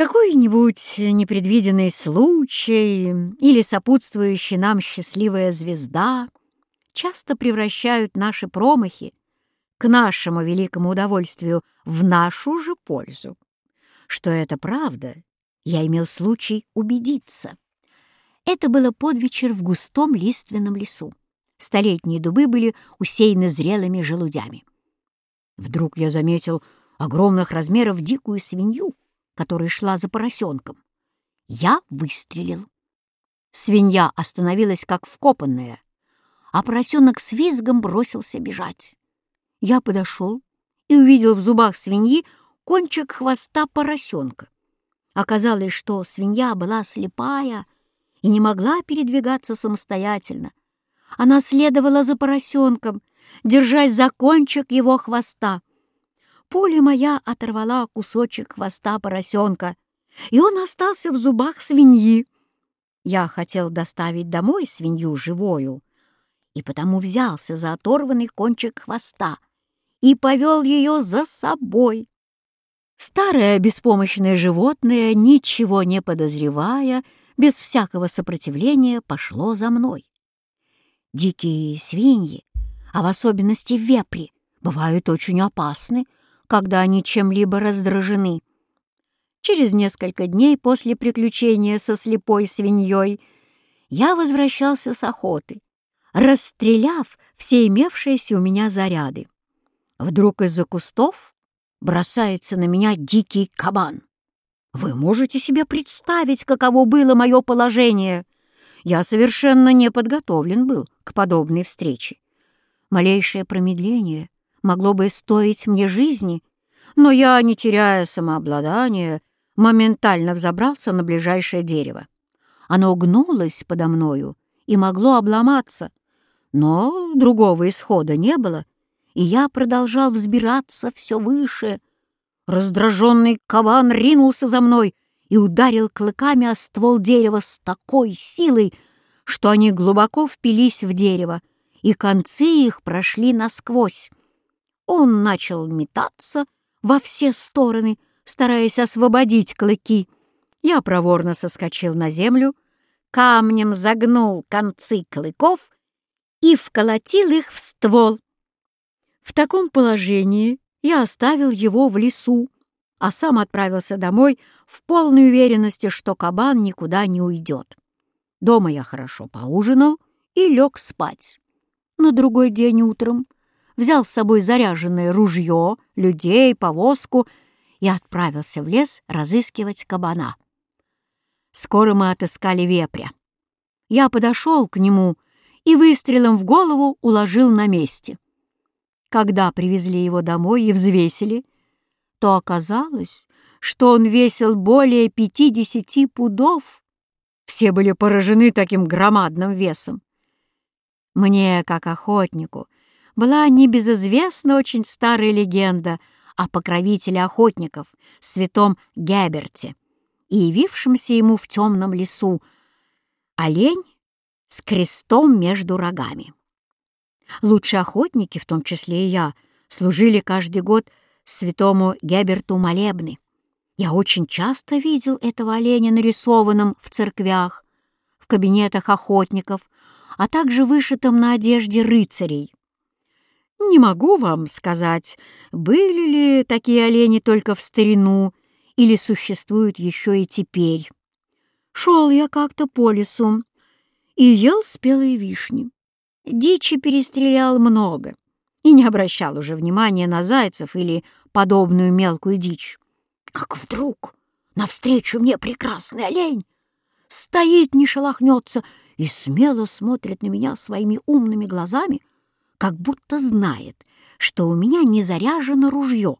Какой-нибудь непредвиденный случай или сопутствующая нам счастливая звезда часто превращают наши промахи к нашему великому удовольствию в нашу же пользу. Что это правда, я имел случай убедиться. Это было под вечер в густом лиственном лесу. Столетние дубы были усеяны зрелыми желудями. Вдруг я заметил огромных размеров дикую свинью, которая шла за поросенком. Я выстрелил. Свинья остановилась как вкопанная, а поросенок с визгом бросился бежать. Я подошел и увидел в зубах свиньи кончик хвоста поросенка. Оказалось, что свинья была слепая и не могла передвигаться самостоятельно. Она следовала за поросенком, держась за кончик его хвоста. Пуля моя оторвала кусочек хвоста поросенка, и он остался в зубах свиньи. Я хотел доставить домой свинью живую, и потому взялся за оторванный кончик хвоста и повел ее за собой. Старое беспомощное животное, ничего не подозревая, без всякого сопротивления пошло за мной. Дикие свиньи, а в особенности вепри, бывают очень опасны, когда они чем-либо раздражены. Через несколько дней после приключения со слепой свиньей я возвращался с охоты, расстреляв все имевшиеся у меня заряды. Вдруг из-за кустов бросается на меня дикий кабан. Вы можете себе представить, каково было мое положение? Я совершенно не подготовлен был к подобной встрече. Малейшее промедление могло бы стоить мне жизни, но я, не теряя самообладания, моментально взобрался на ближайшее дерево. Оно гнулось подо мною и могло обломаться, но другого исхода не было, и я продолжал взбираться все выше. Раздраженный кабан ринулся за мной и ударил клыками о ствол дерева с такой силой, что они глубоко впились в дерево, и концы их прошли насквозь. Он начал метаться во все стороны, стараясь освободить клыки. Я проворно соскочил на землю, камнем загнул концы клыков и вколотил их в ствол. В таком положении я оставил его в лесу, а сам отправился домой в полной уверенности, что кабан никуда не уйдет. Дома я хорошо поужинал и лег спать. На другой день утром взял с собой заряженное ружье, людей, повозку и отправился в лес разыскивать кабана. Скоро мы отыскали вепря. Я подошел к нему и выстрелом в голову уложил на месте. Когда привезли его домой и взвесили, то оказалось, что он весил более пятидесяти пудов. Все были поражены таким громадным весом. Мне, как охотнику, была небезызвестна очень старая легенда о покровителе охотников, святом Геберте, и явившемся ему в темном лесу, олень с крестом между рогами. Лучшие охотники, в том числе и я, служили каждый год святому Геберту молебны. Я очень часто видел этого оленя нарисованным в церквях, в кабинетах охотников, а также вышитым на одежде рыцарей. Не могу вам сказать, были ли такие олени только в старину или существуют еще и теперь. Шел я как-то по лесу и ел спелые вишни. Дичи перестрелял много и не обращал уже внимания на зайцев или подобную мелкую дичь. Как вдруг навстречу мне прекрасный олень стоит, не шелохнется и смело смотрит на меня своими умными глазами, как будто знает, что у меня не заряжено ружье.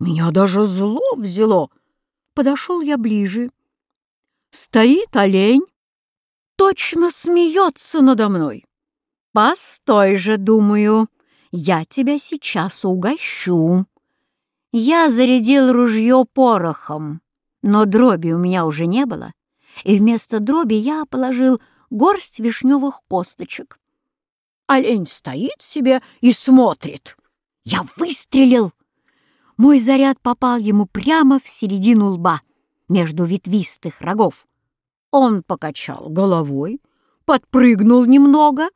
Меня даже зло взяло. Подошел я ближе. Стоит олень, точно смеется надо мной. «Постой же, думаю, я тебя сейчас угощу». Я зарядил ружье порохом, но дроби у меня уже не было, и вместо дроби я положил горсть вишневых косточек. Олень стоит себе и смотрит. Я выстрелил. Мой заряд попал ему прямо в середину лба. между ветвистых рогов. Он покачал головой, подпрыгнул немного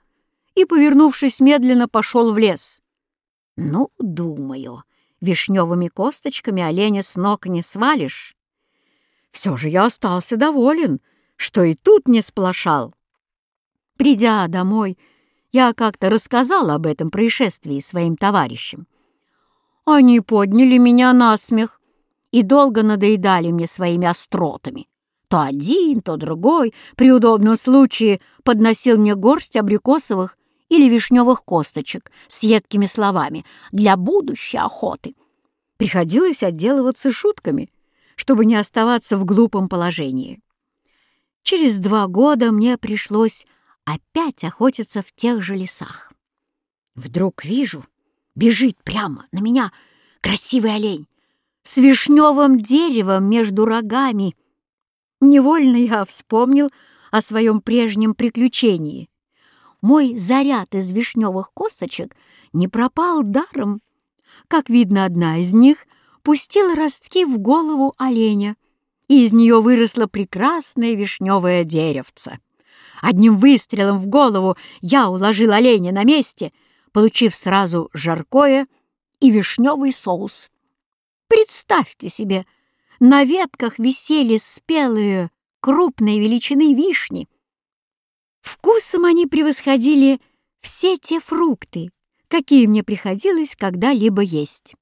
и, повернувшись медленно, пошел в лес. Ну, думаю, вишневыми косточками оленя с ног не свалишь. Все же я остался доволен, что и тут не сплошал. Придя домой, я как-то рассказал об этом происшествии своим товарищам. Они подняли меня на смех и долго надоедали мне своими остротами. То один, то другой при удобном случае подносил мне горсть абрикосовых или вишневых косточек с едкими словами «для будущей охоты». Приходилось отделываться шутками, чтобы не оставаться в глупом положении. Через два года мне пришлось опять охотиться в тех же лесах. Вдруг вижу, бежит прямо на меня красивый олень с вишневым деревом между рогами. Невольно я вспомнил о своем прежнем приключении. Мой заряд из вишневых косточек не пропал даром. Как видно, одна из них пустила ростки в голову оленя, и из нее выросло прекрасное вишневое деревце. Одним выстрелом в голову я уложил оленя на месте, получив сразу жаркое и вишневый соус. Представьте себе, на ветках висели спелые, крупной величины вишни. Вкусом они превосходили все те фрукты, какие мне приходилось когда-либо есть.